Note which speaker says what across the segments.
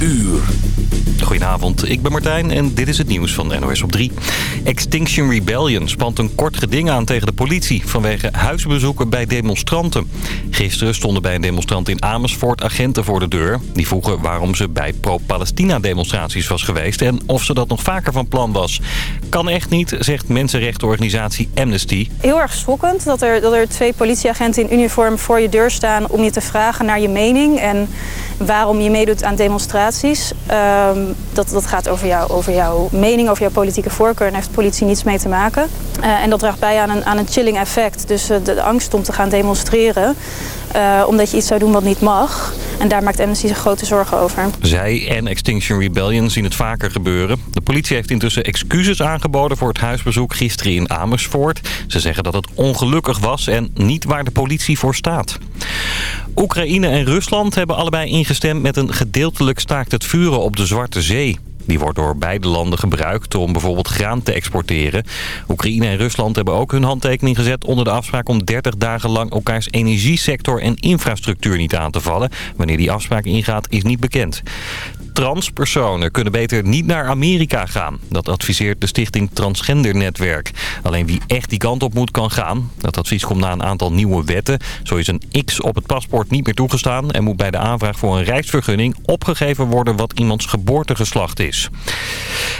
Speaker 1: uur.
Speaker 2: Goedenavond, ik ben Martijn en dit is het nieuws van NOS op 3. Extinction Rebellion spant een kort geding aan tegen de politie... vanwege huisbezoeken bij demonstranten. Gisteren stonden bij een demonstrant in Amersfoort agenten voor de deur. Die vroegen waarom ze bij pro-Palestina-demonstraties was geweest... en of ze dat nog vaker van plan was. Kan echt niet, zegt mensenrechtenorganisatie Amnesty.
Speaker 3: Heel erg schokkend dat er, twee politieagenten in uniform voor je deur staan... om je te vragen naar je mening en waarom je meedoet aan demonstraties. Ehm, dat, dat gaat over, jou, over jouw mening, over jouw politieke voorkeur... en heeft de politie niets mee te maken. Uh, en dat draagt bij aan een, aan een chilling effect. Dus de, de, angst om te gaan demonstreren... Uh, omdat je iets zou doen wat niet mag. En daar maakt Amnesty zich grote zorgen over.
Speaker 2: Zij en Extinction Rebellion zien het vaker gebeuren. De politie heeft intussen excuses aangeboden voor het huisbezoek gisteren in Amersfoort. Ze zeggen dat het ongelukkig was en niet waar de politie voor staat. Oekraïne en Rusland hebben allebei ingestemd met een gedeeltelijk staakt het vuren op de Zwarte Zee. Die wordt door beide landen gebruikt om bijvoorbeeld graan te exporteren. Oekraïne en Rusland hebben ook hun handtekening gezet onder de afspraak om 30 dagen lang elkaars energiesector en infrastructuur niet aan te vallen. Wanneer die afspraak ingaat is niet bekend transpersonen kunnen beter niet naar Amerika gaan. Dat adviseert de stichting Transgender Netwerk. Alleen wie echt die kant op moet kan gaan. Dat advies komt na een aantal nieuwe wetten. Zo is een X op het paspoort niet meer toegestaan... en moet bij de aanvraag voor een reisvergunning opgegeven worden... wat iemands geboortegeslacht is.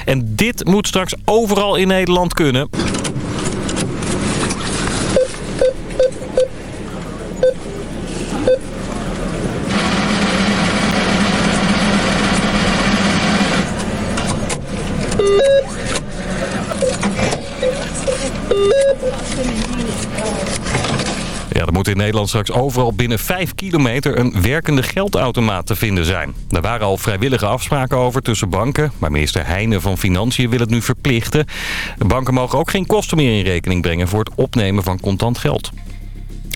Speaker 2: En dit moet straks overal in Nederland kunnen. Ja, er moet in Nederland straks overal binnen 5 kilometer een werkende geldautomaat te vinden zijn. Er waren al vrijwillige afspraken over tussen banken, maar minister Heijnen van Financiën wil het nu verplichten. Banken mogen ook geen kosten meer in rekening brengen voor het opnemen van contant geld.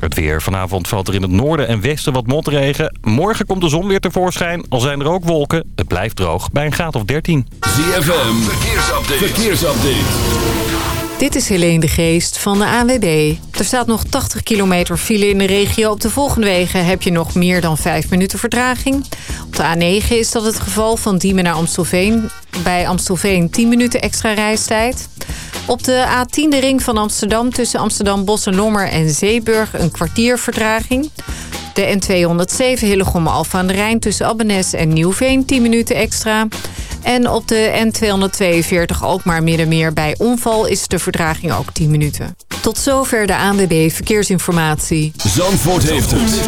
Speaker 2: Het weer. Vanavond valt er in het noorden en westen wat motregen. Morgen komt de zon weer tevoorschijn, al zijn er ook wolken. Het blijft droog bij een graad of 13.
Speaker 1: ZFM, verkeersupdate. verkeersupdate.
Speaker 4: Dit is Helene de Geest van de ANWB. Er staat nog 80 kilometer file in de regio. Op de volgende wegen heb je nog meer dan 5 minuten vertraging. Op de A9 is dat het geval van Diemen naar Amstelveen. Bij Amstelveen 10 minuten extra reistijd. Op de A10 de ring van Amsterdam tussen Amsterdam, Bos en Lommer en Zeeburg een kwartier vertraging. De N207 Hillegom Alfa aan de Rijn tussen Abbenes en Nieuwveen 10 minuten extra. En op de N242 Alkmaar Middenmeer bij onval is de vertraging ook 10 minuten. Tot zover de ANWB Verkeersinformatie.
Speaker 1: Zandvoort heeft het.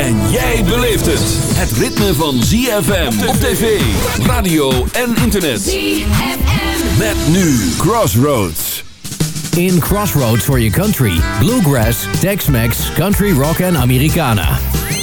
Speaker 1: En jij beleeft het. Het ritme van ZFM op tv, radio en internet.
Speaker 5: ZFM.
Speaker 1: Met nu Crossroads.
Speaker 6: In Crossroads for your country. Bluegrass, Tex-Mex, Country Rock en Americana.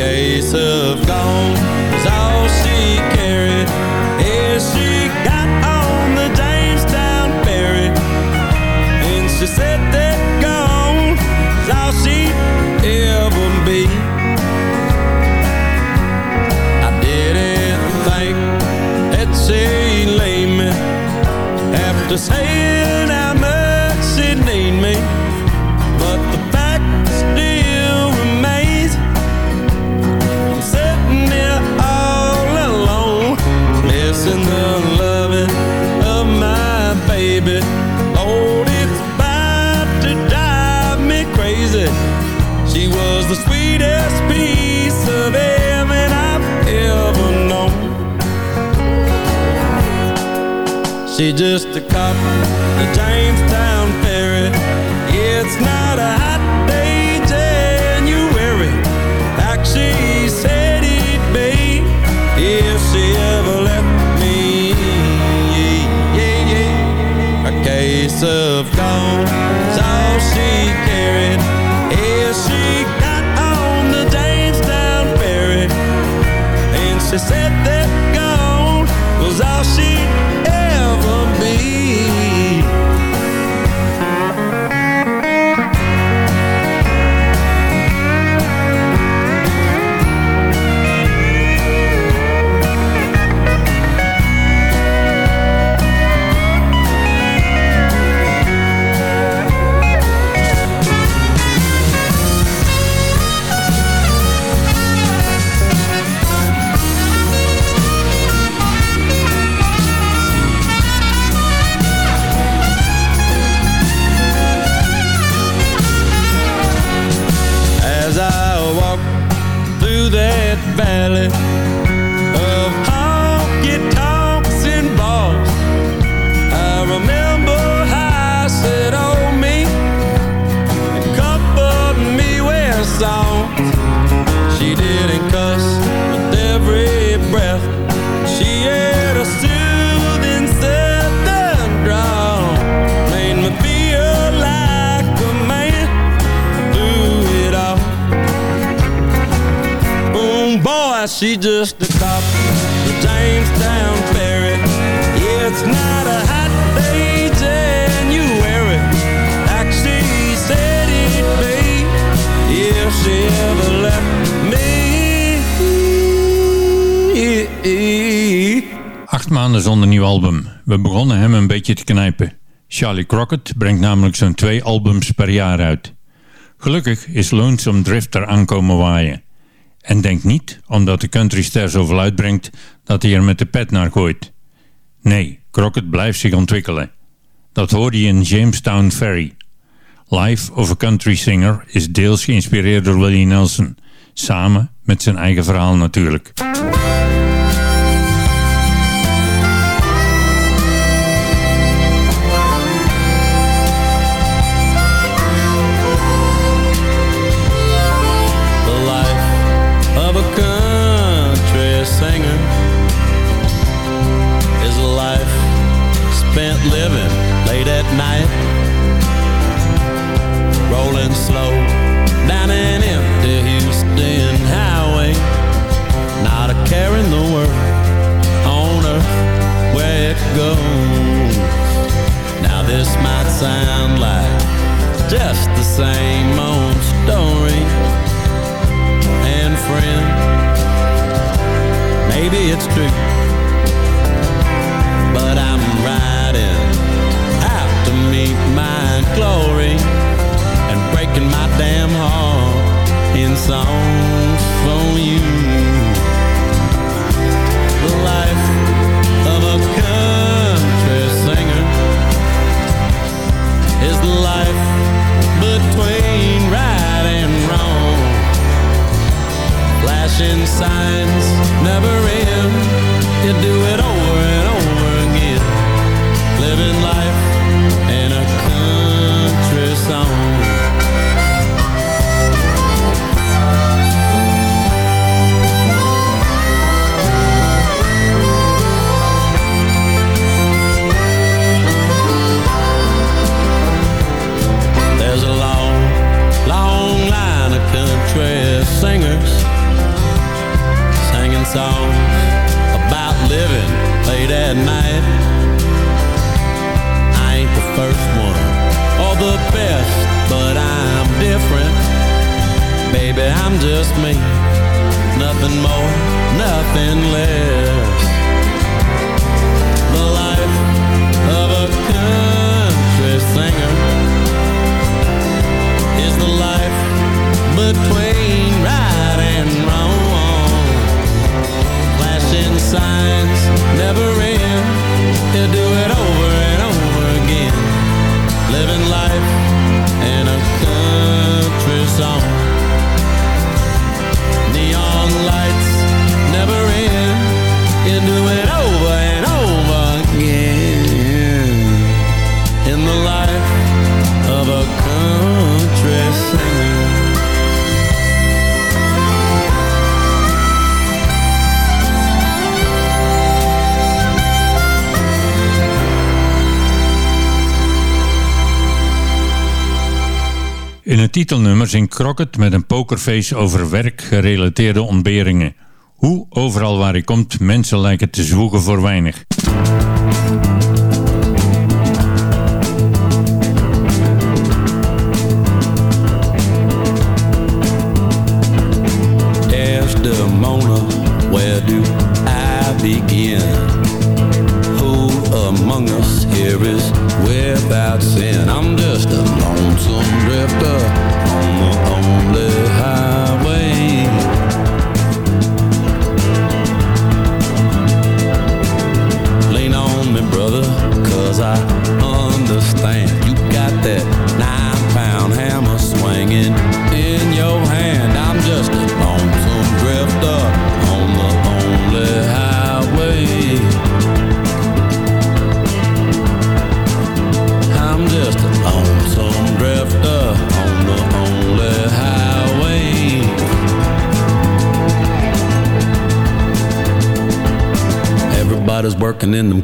Speaker 7: days have gone. just a cop the Jamestown ferry. It's not a hot day January, like she said it'd be if she ever left me. Yeah, yeah, yeah. A case of gone's all she carried. Yeah, she got on the Jamestown ferry, and she said.
Speaker 5: album. We begonnen hem een beetje te knijpen. Charlie Crockett brengt namelijk zo'n twee albums per jaar uit. Gelukkig is Lonesome Drifter aankomen waaien. En denk niet, omdat de countryster zoveel uitbrengt, dat hij er met de pet naar gooit. Nee, Crockett blijft zich ontwikkelen. Dat hoorde je in Jamestown Ferry. Life of a Country Singer is deels geïnspireerd door Willie Nelson. Samen met zijn eigen verhaal natuurlijk.
Speaker 7: same In
Speaker 5: Crockett met een pokerface over werkgerelateerde ontberingen. Hoe overal waar hij komt, mensen lijken te zwoegen voor weinig.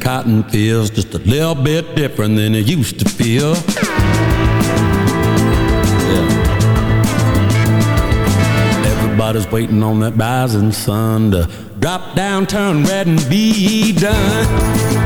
Speaker 7: cotton feels just a little bit different than it used to feel. Yeah. Everybody's waiting on that rising sun to drop down, turn red and be done.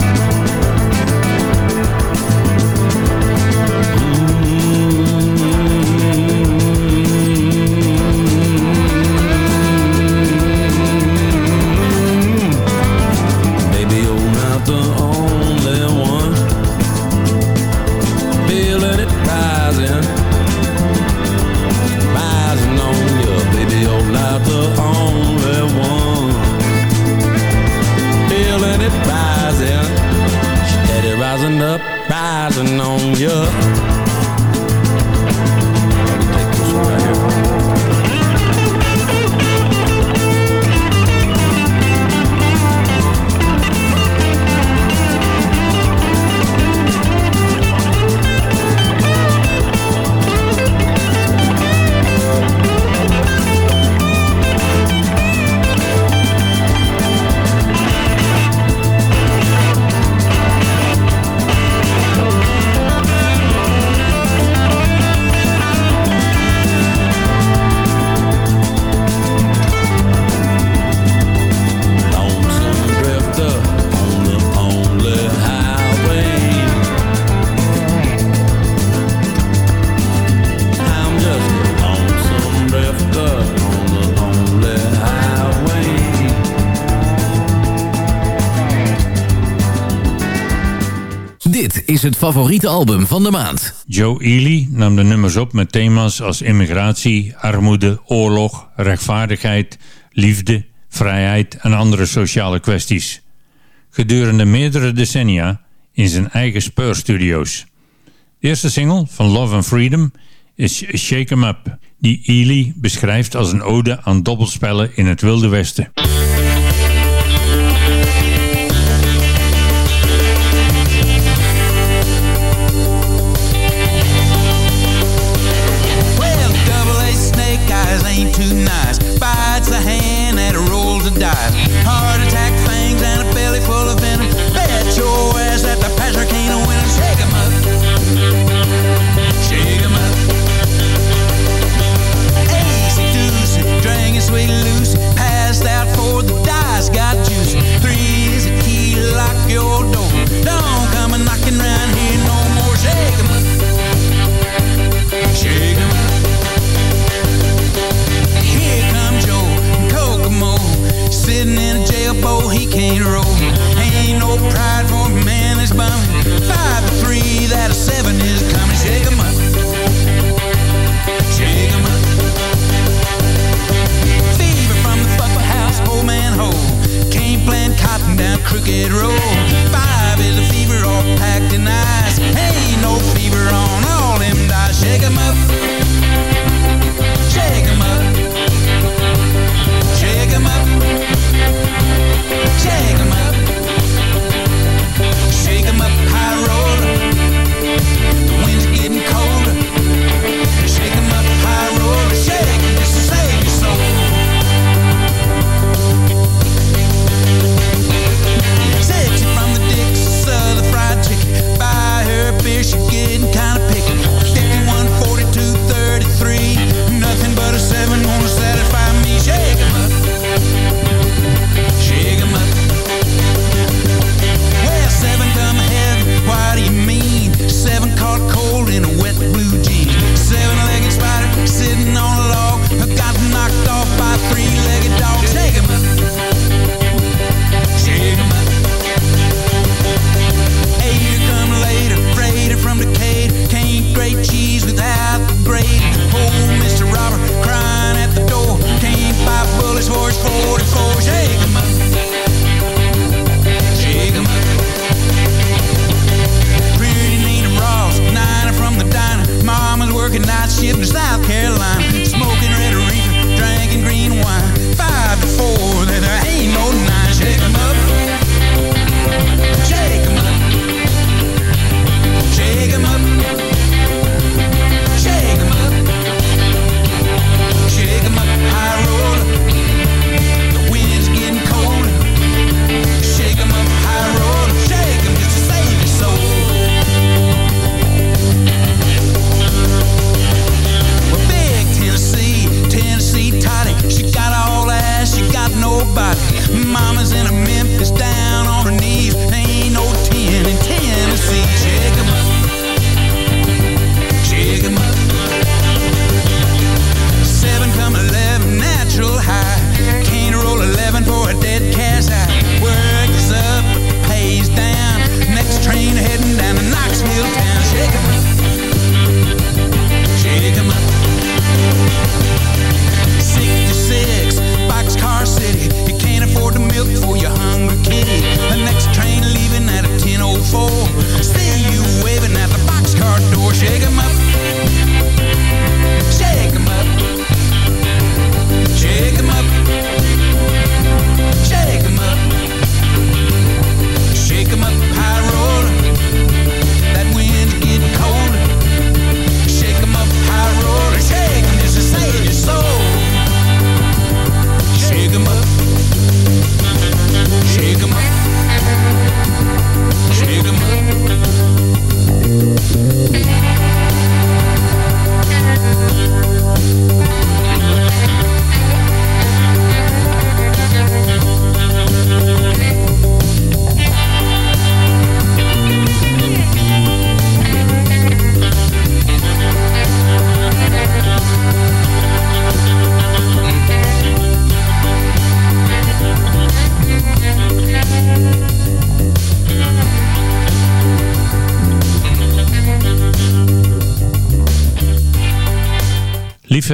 Speaker 6: Het favoriete album van de maand.
Speaker 5: Joe Ely nam de nummers op met thema's als immigratie, armoede, oorlog, rechtvaardigheid, liefde, vrijheid en andere sociale kwesties. Gedurende meerdere decennia in zijn eigen speurstudio's. De eerste single van Love and Freedom is Shake 'em Up, die Ely beschrijft als een ode aan dobbelspellen in het Wilde Westen.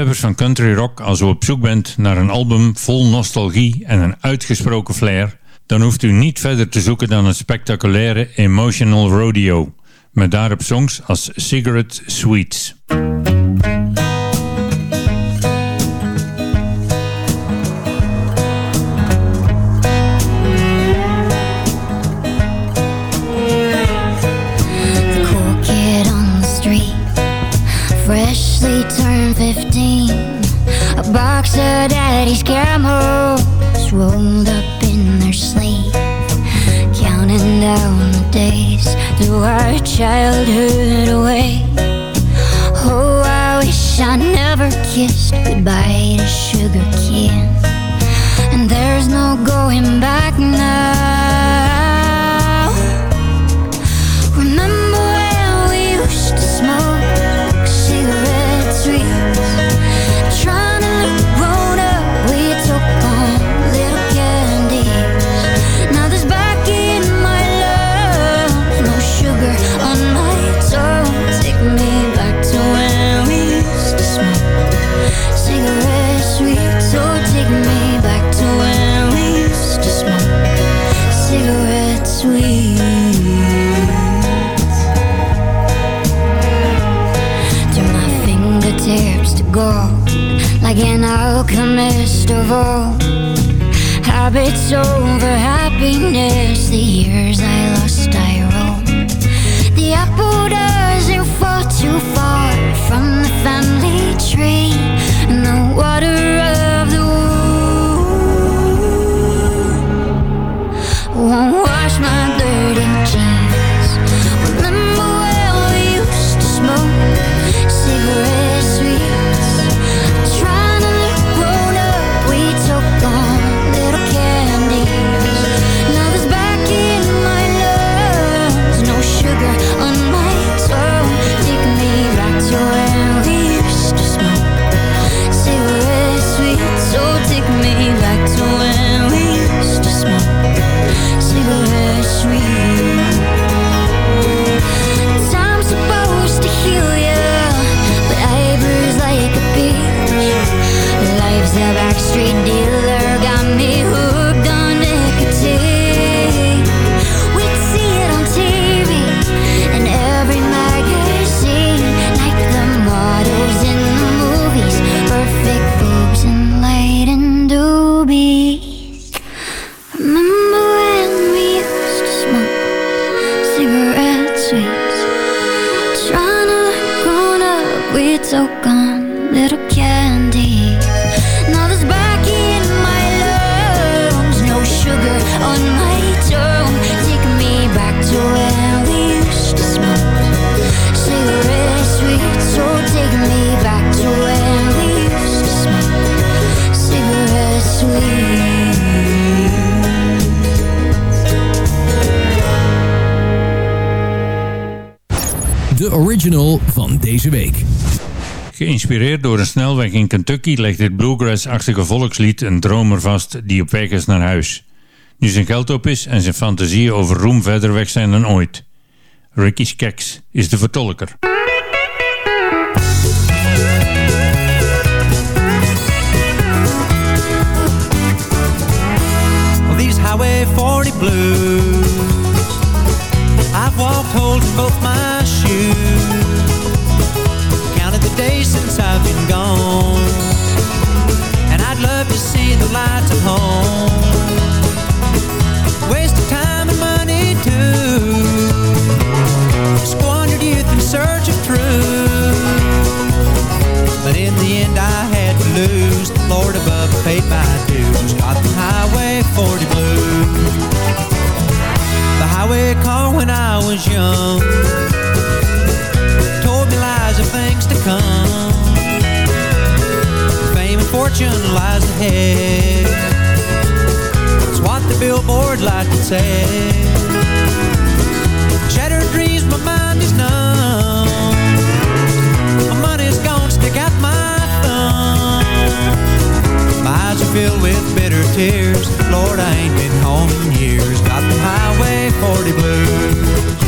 Speaker 5: van country rock als u op zoek bent naar een album vol nostalgie en een uitgesproken flair, dan hoeft u niet verder te zoeken dan een spectaculaire Emotional Rodeo, met daarop songs als Cigarette Sweets.
Speaker 8: Freshly turned box of daddy's camels rolled up in their sleep Counting down the days to our childhood away. Oh, I wish I never kissed goodbye to sugar cane And there's no going back now. carnival Habits over happiness. The years I lost I roam. The apple doesn't fall too far From the family tree. And the
Speaker 5: Geïnspireerd door een snelweg in Kentucky legt dit bluegrass-achtige volkslied een dromer vast die op weg is naar huis. Nu zijn geld op is en zijn fantasieën over roem verder weg zijn dan ooit. Ricky Skeks is de vertolker.
Speaker 9: These Highway 40 blues I've walked holes both my been gone. And I'd love to see the lights of home. Waste of time and money too. Squandered youth in search of truth. But in the end I had to lose. The Lord above paid my dues. Got the Highway 40 blues. The highway car when I was young lies ahead. It's what the billboard like to say. Shattered dreams, my mind is numb. My money's gone, stick out my thumb. My eyes are filled with bitter tears. Lord, I ain't been home in years. Got the highway 40 blues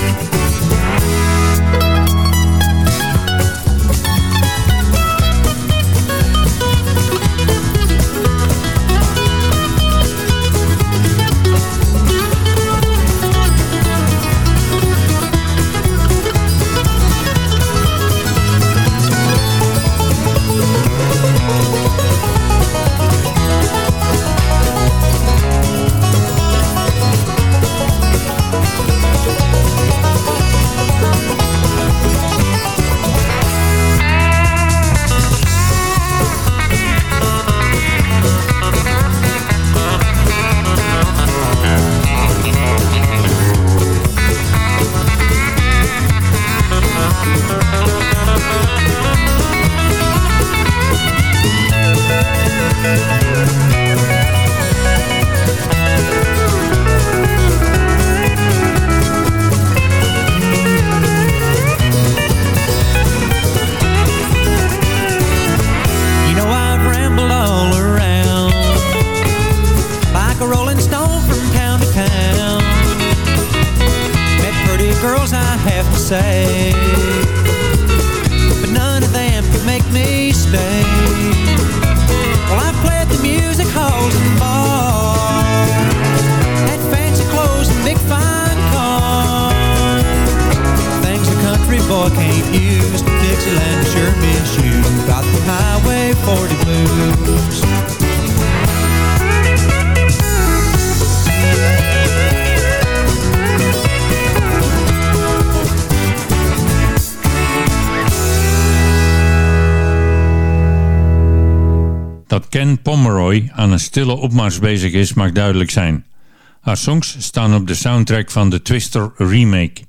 Speaker 9: the highway 40 blues
Speaker 5: Dat Ken Pomeroy aan een stille opmars bezig is mag duidelijk zijn. Haar songs staan op de soundtrack van de Twister remake.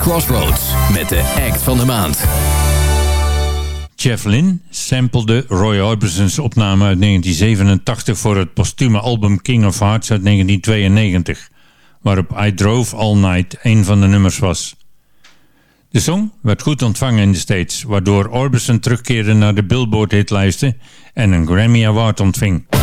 Speaker 6: Crossroads met de act van de maand.
Speaker 10: Jeff Lynne samplede Roy Orbison's opname uit 1987 voor het postume album King of Hearts uit 1992, waarop I Drove All Night een van de nummers was. De song werd goed ontvangen in de States, waardoor Orbison terugkeerde naar de Billboard-hitlijsten en een Grammy Award ontving.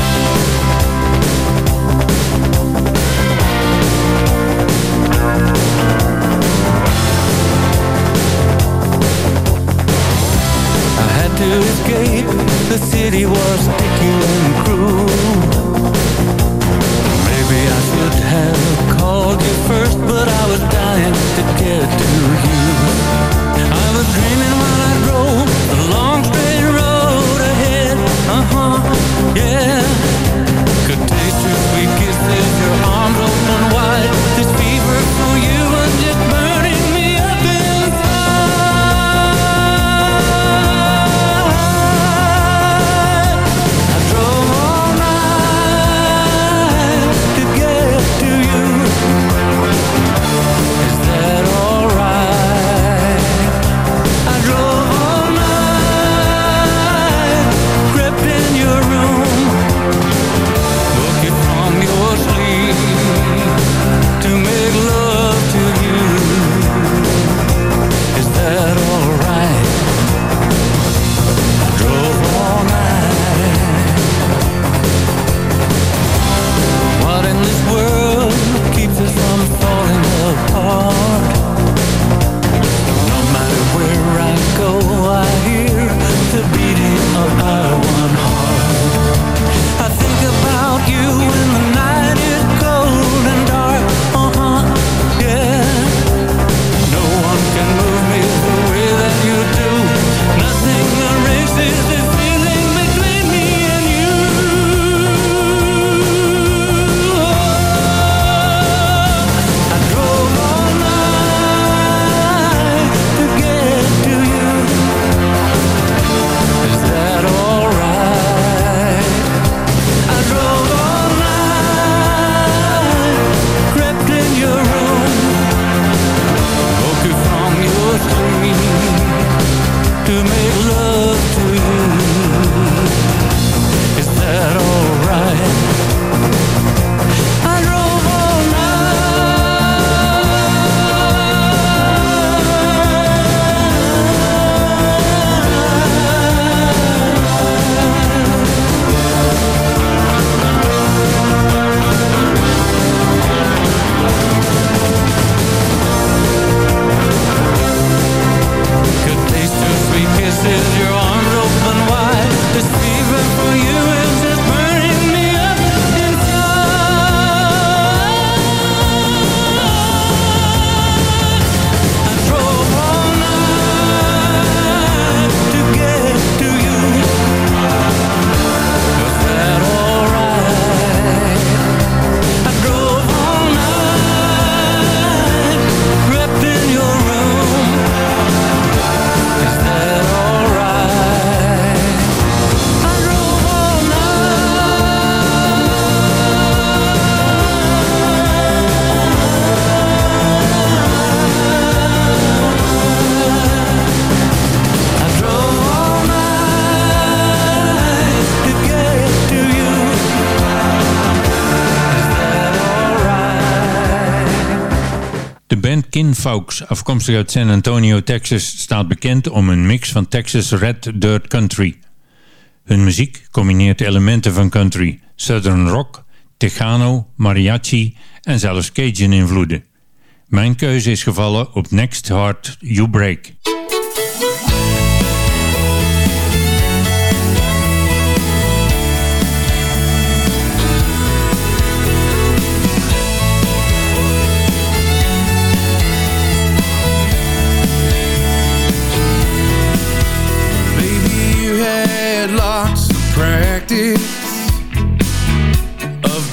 Speaker 10: Kin Fawkes, afkomstig uit San Antonio, Texas, staat bekend om een mix van Texas Red Dirt Country. Hun muziek combineert elementen van country, southern rock, Tejano, mariachi en zelfs Cajun-invloeden. Mijn keuze is gevallen op Next Heart You Break.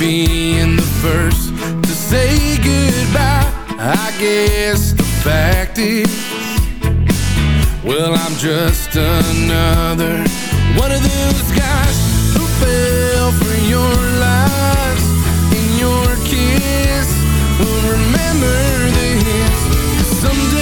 Speaker 11: being the first to say goodbye. I guess the fact is Well, I'm just another One of those guys who fell for your lies In your kiss. Will remember this Someday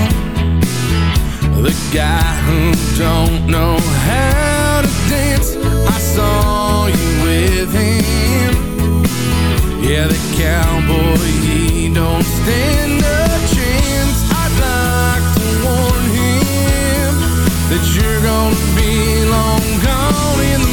Speaker 11: guy who don't know how to dance. I saw you with him. Yeah, the cowboy, he don't stand a chance. I'd like to warn him that you're gonna be long gone in the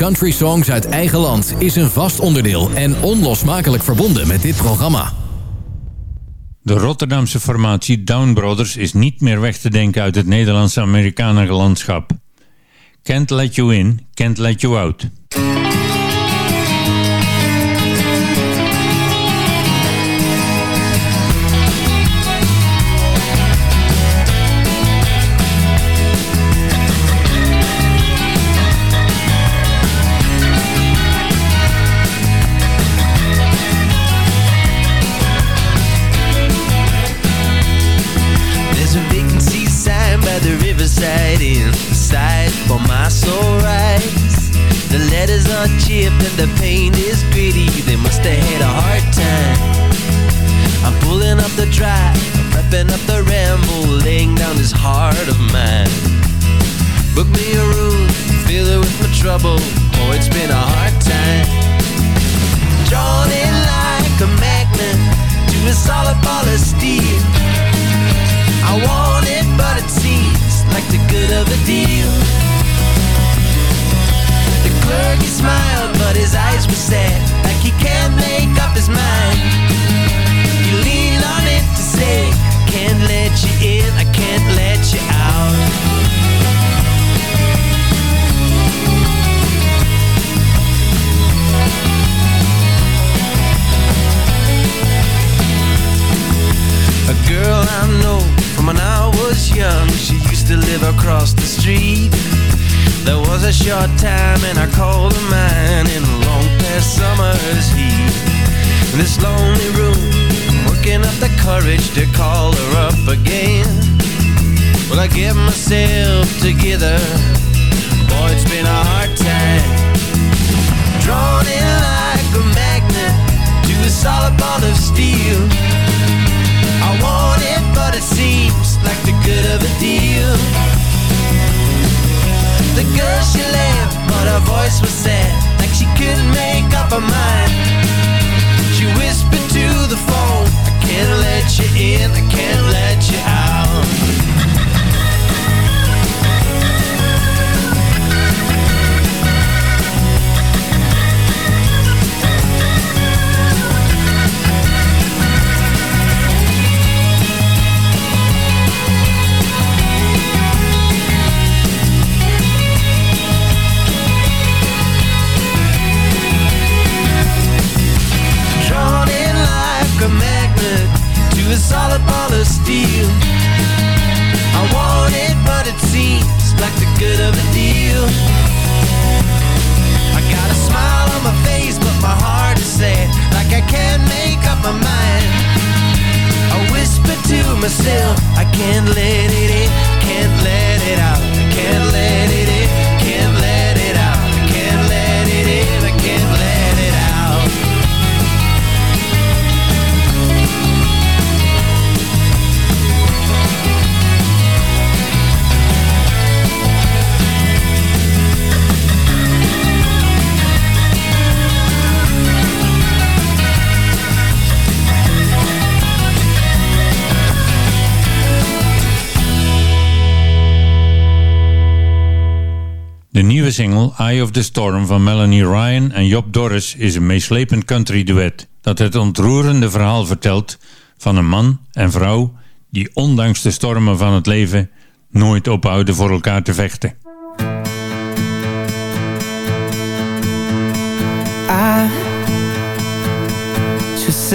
Speaker 6: Country Songs uit eigen land is een vast onderdeel en onlosmakelijk verbonden met dit programma.
Speaker 5: De Rotterdamse formatie Down Brothers is niet meer weg te denken uit het Nederlandse Amerikaanse landschap. Can't let you in, can't let you out.
Speaker 12: And the paint is gritty. They must have had a hard time. I'm pulling up the drive, I'm prepping up the ramble, laying down this heart of mine. Book me a room, fill it with my trouble. Oh, it's been a hard time. Drawn in like a magnet to a solid ball of steel. I want it, but it seems like the good of a deal. He smiled, but his eyes were sad, like he can't make up his mind. He leaned on it to say, can't let you in, I can't let you out. A girl I know from when I was young She used to live across the street There was a short time and I called her mine In a long past summer's heat In this lonely room working up the courage to call her up again. Well I get myself together. Boy it's been a hard time. Drawn in like a magnet To a solid ball of steel. I want it, but it seems like the good of a deal. The girl she laughed, but her voice was sad, like she couldn't make up her mind. She whispered to the phone, I can't let you in, I can't let you out. steal I want it but it seems like the good of a deal. I got a smile on my face but my heart is sad Like I can't make up my mind. I whisper to myself I can't let it in, can't let it out,
Speaker 5: I can't let nieuwe single Eye of the Storm van Melanie Ryan en Job Doris is een meeslepend country duet dat het ontroerende verhaal vertelt van een man en vrouw die ondanks de stormen van het leven nooit ophouden voor elkaar te vechten.
Speaker 13: I just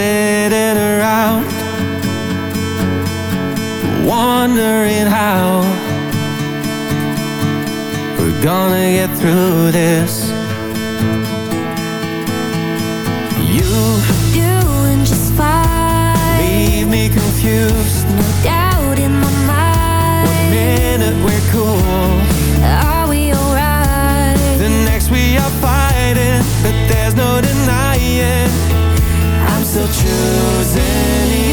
Speaker 13: wondering how we're gonna get through this. You
Speaker 8: Doing just fine
Speaker 13: Leave me confused.
Speaker 8: No doubt in my mind.
Speaker 13: One minute we're cool.
Speaker 8: Are we alright?
Speaker 13: The next we are fighting But there's no denying. I'm still choosing you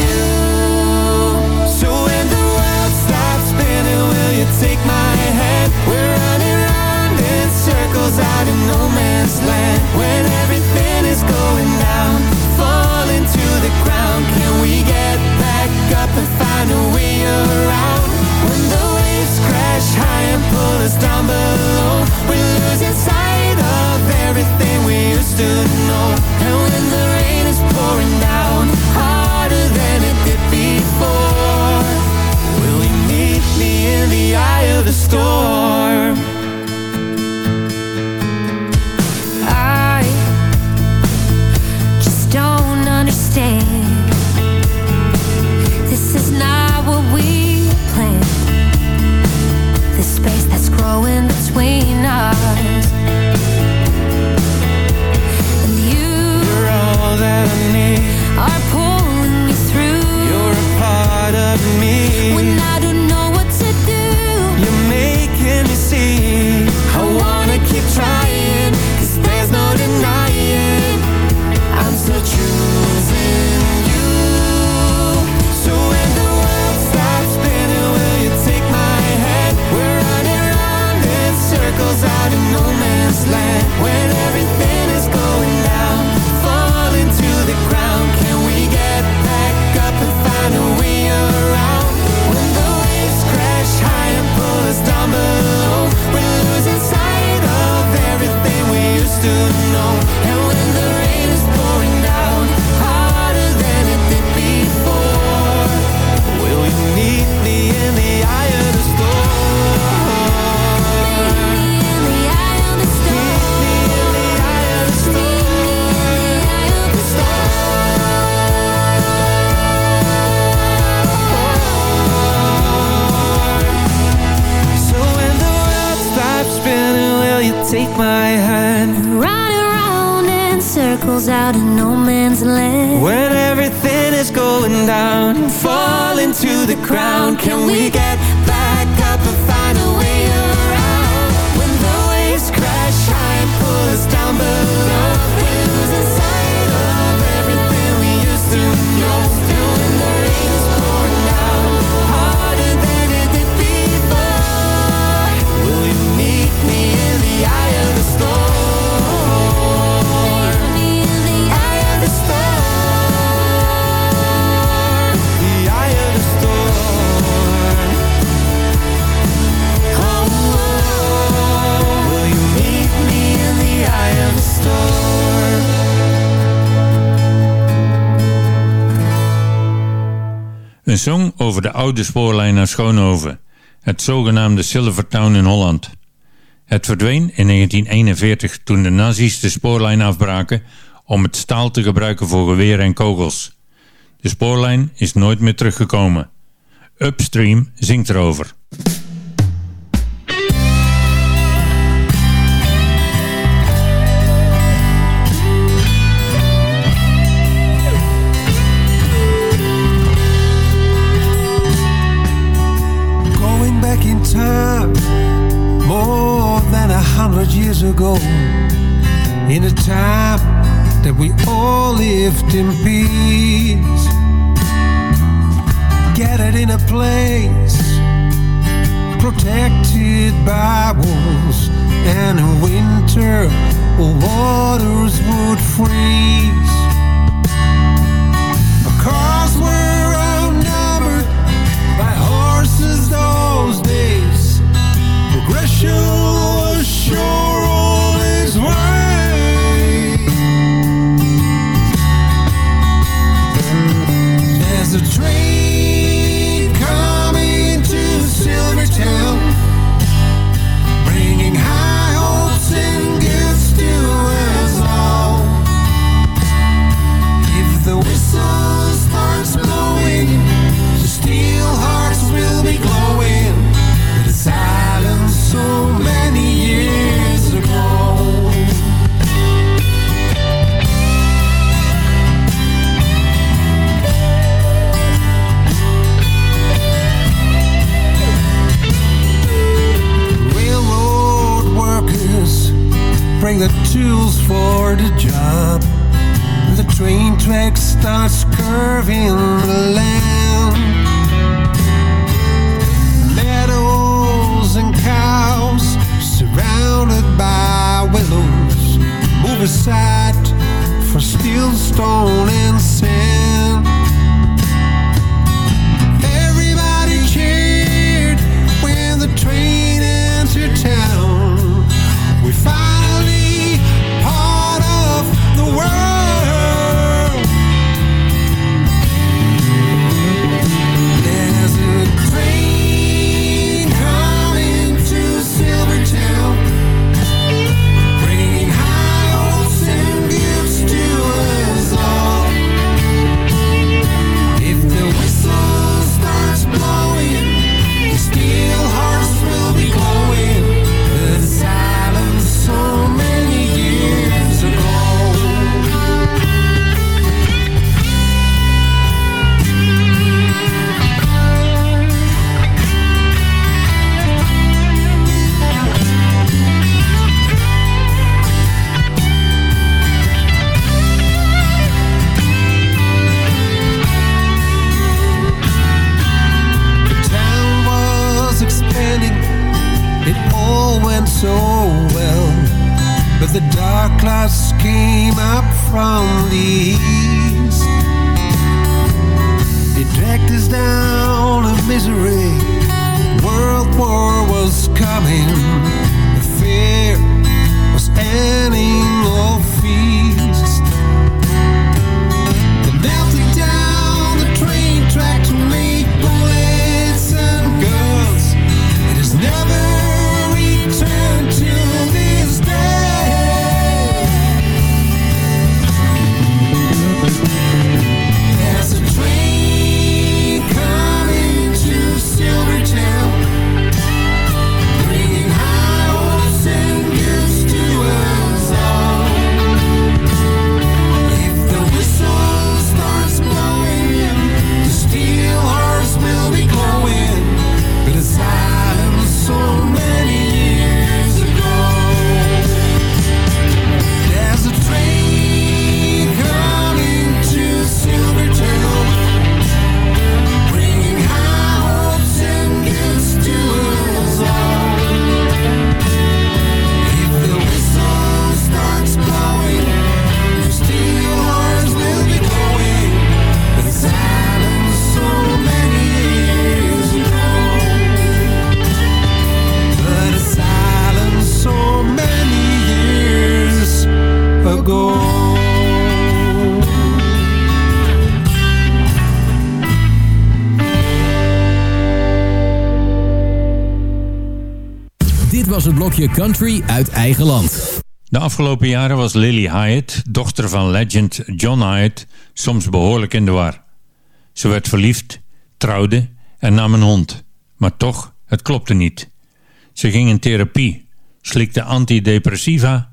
Speaker 13: out in no man's land. When everything is going down, falling to the ground, can we get
Speaker 5: Een song over de oude spoorlijn naar Schoonhoven, het zogenaamde Silvertown in Holland. Het verdween in 1941 toen de nazi's de spoorlijn afbraken om het staal te gebruiken voor geweren en kogels. De spoorlijn is nooit meer teruggekomen. Upstream zingt erover.
Speaker 14: Ago. In a time that we all lived in peace. Gathered in a place protected by walls, and in winter waters would freeze. Cars were outnumbered by horses those days. Progression bring the tools for the job. The train track starts curving the land. Meadows and cows surrounded by willows move aside for steel, stone, and sand. Was
Speaker 6: het blokje Country uit eigen land.
Speaker 5: De afgelopen jaren was Lily Hyatt, dochter van legend John Hyatt, soms behoorlijk in de war. Ze werd verliefd, trouwde en nam een hond. Maar toch, het klopte niet. Ze ging in therapie, slikte antidepressiva.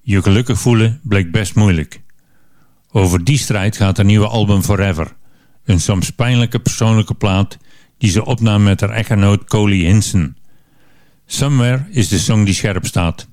Speaker 5: Je gelukkig voelen bleek best moeilijk. Over die strijd gaat haar nieuwe album Forever. Een soms pijnlijke persoonlijke plaat die ze opnam met haar echtgenoot Coley Hinson.
Speaker 8: Somewhere is de song die scherp staat.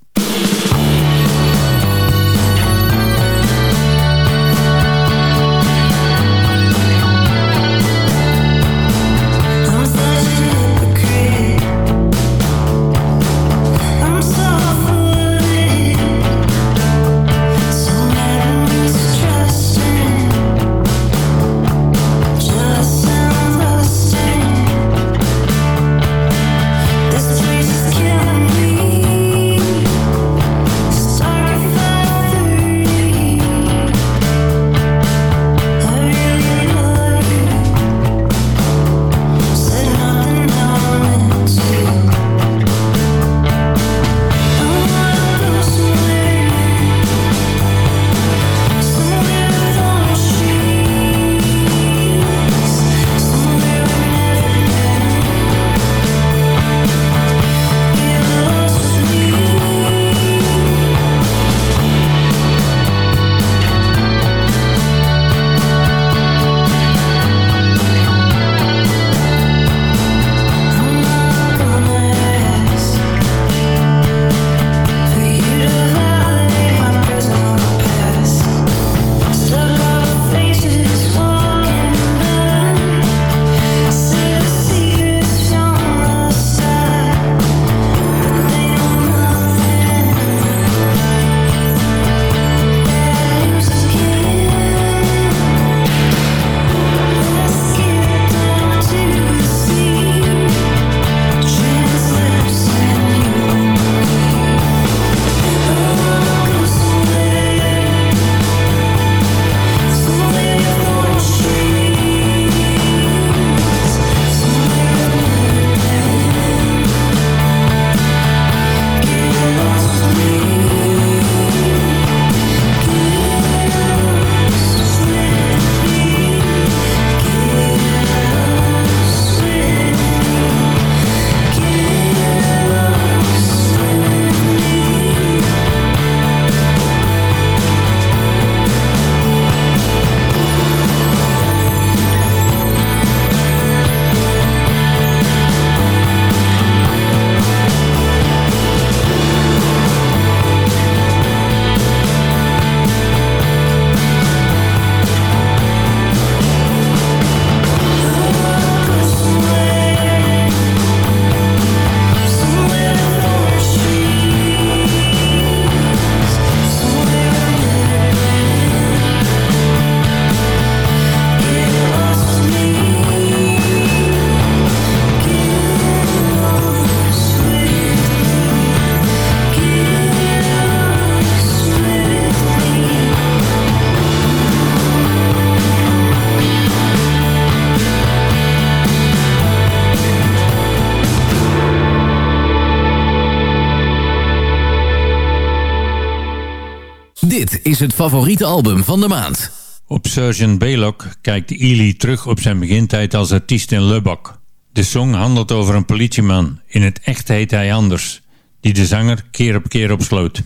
Speaker 15: Is
Speaker 6: het favoriete album van de maand.
Speaker 8: Op Sergeant Baylock kijkt Ely terug op zijn begintijd als artiest in Lubbock. De song handelt over een politieman, in het echt heet hij anders, die de zanger keer op keer opsloot.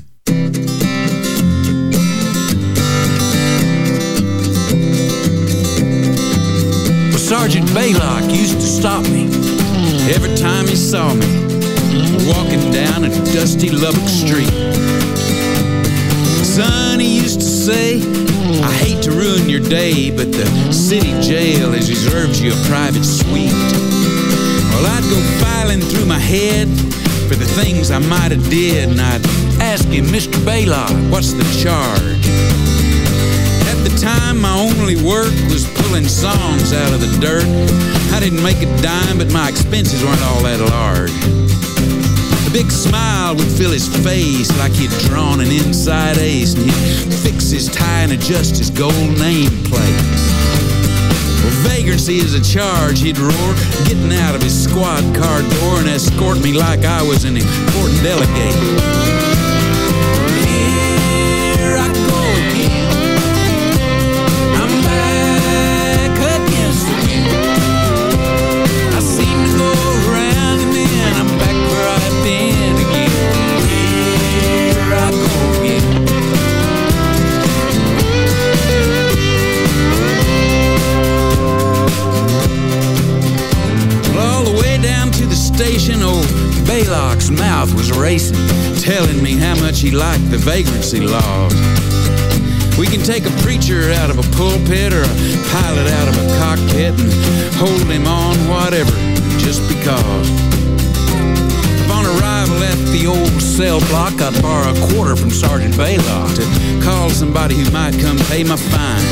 Speaker 16: Well, Sergeant Baylock used to stop me every time he saw me walking down a dusty Lubbock street. Son, he used to say, I hate to ruin your day, but the city jail has reserved you a private suite. Well, I'd go filing through my head for the things I might have did, and I'd ask him, Mr. Baylock, what's the charge? At the time, my only work was pulling songs out of the dirt. I didn't make a dime, but my expenses weren't all that large. Big smile would fill his face like he'd drawn an inside ace, and he'd fix his tie and adjust his gold nameplate. Well, vagrancy is a charge, he'd roar, getting out of his squad car door and escort me like I was an important delegate. Quarter from Sergeant Baylock to call somebody who might come pay my fine.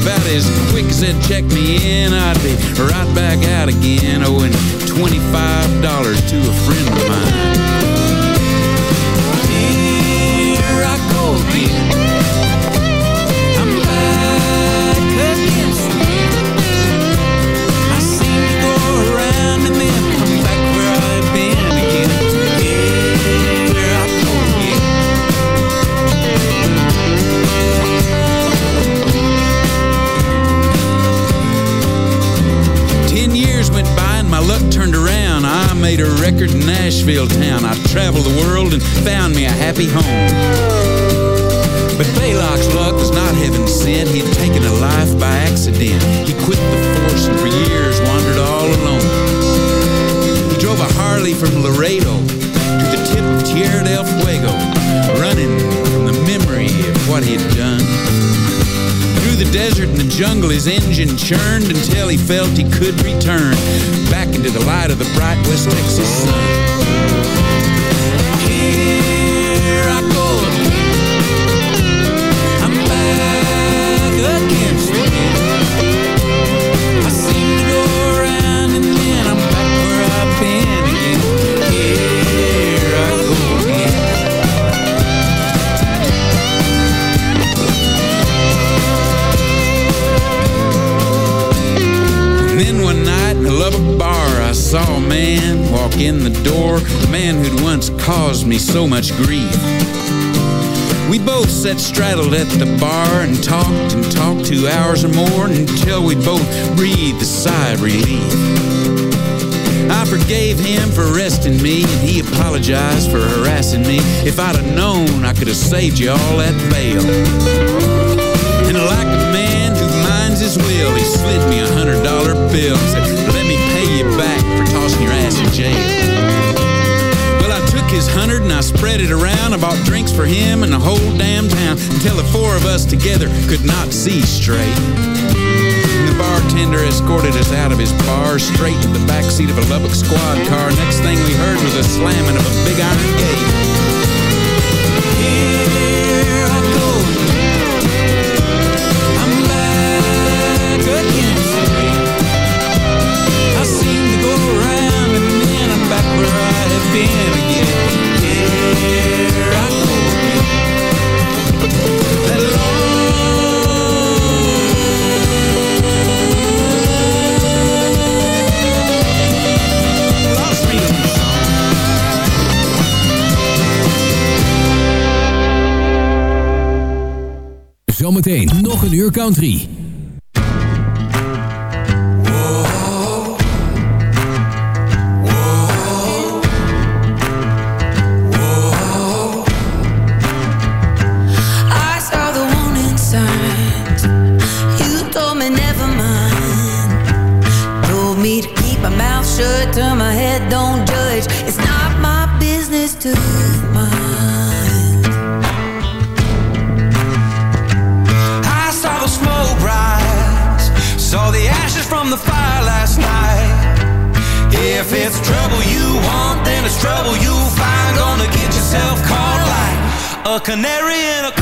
Speaker 16: About as quick as they'd check me in, I'd be right back out again, owing $25 to a friend of mine. Here I go again. Record Nashville town. I traveled the world and found me a happy home. But Baylock's luck was not heaven sent. He'd taken a life by accident. He quit the force and for years wandered all alone. He drove a Harley from Laredo to the tip of Tierra del Fuego, running from the memory of what he'd done. The desert and the jungle, his engine churned until he felt he could return back into the light of the bright West Texas sun. Here I go I'm back again. Bar, I saw a man walk in the door, a man who'd once caused me so much grief. We both sat straddled at the bar and talked and talked two hours or more until we both breathed a sigh of relief. I forgave him for arresting me and he apologized for harassing me. If I'd have known, I could have saved you all that bail. And like a man who minds his will, he slid me a hundred dollar bill and said, you back for tossing your ass in jail. Well, I took his hundred and I spread it around. I bought drinks for him and the whole damn town until the four of us together could not see straight. The bartender escorted us out of his bar straight to the back seat of a Lubbock squad car. Next thing we heard was a slamming of a big iron gate.
Speaker 6: Zometeen nog een uur country.
Speaker 11: Then it's trouble you'll find. Gonna get yourself caught like a canary in a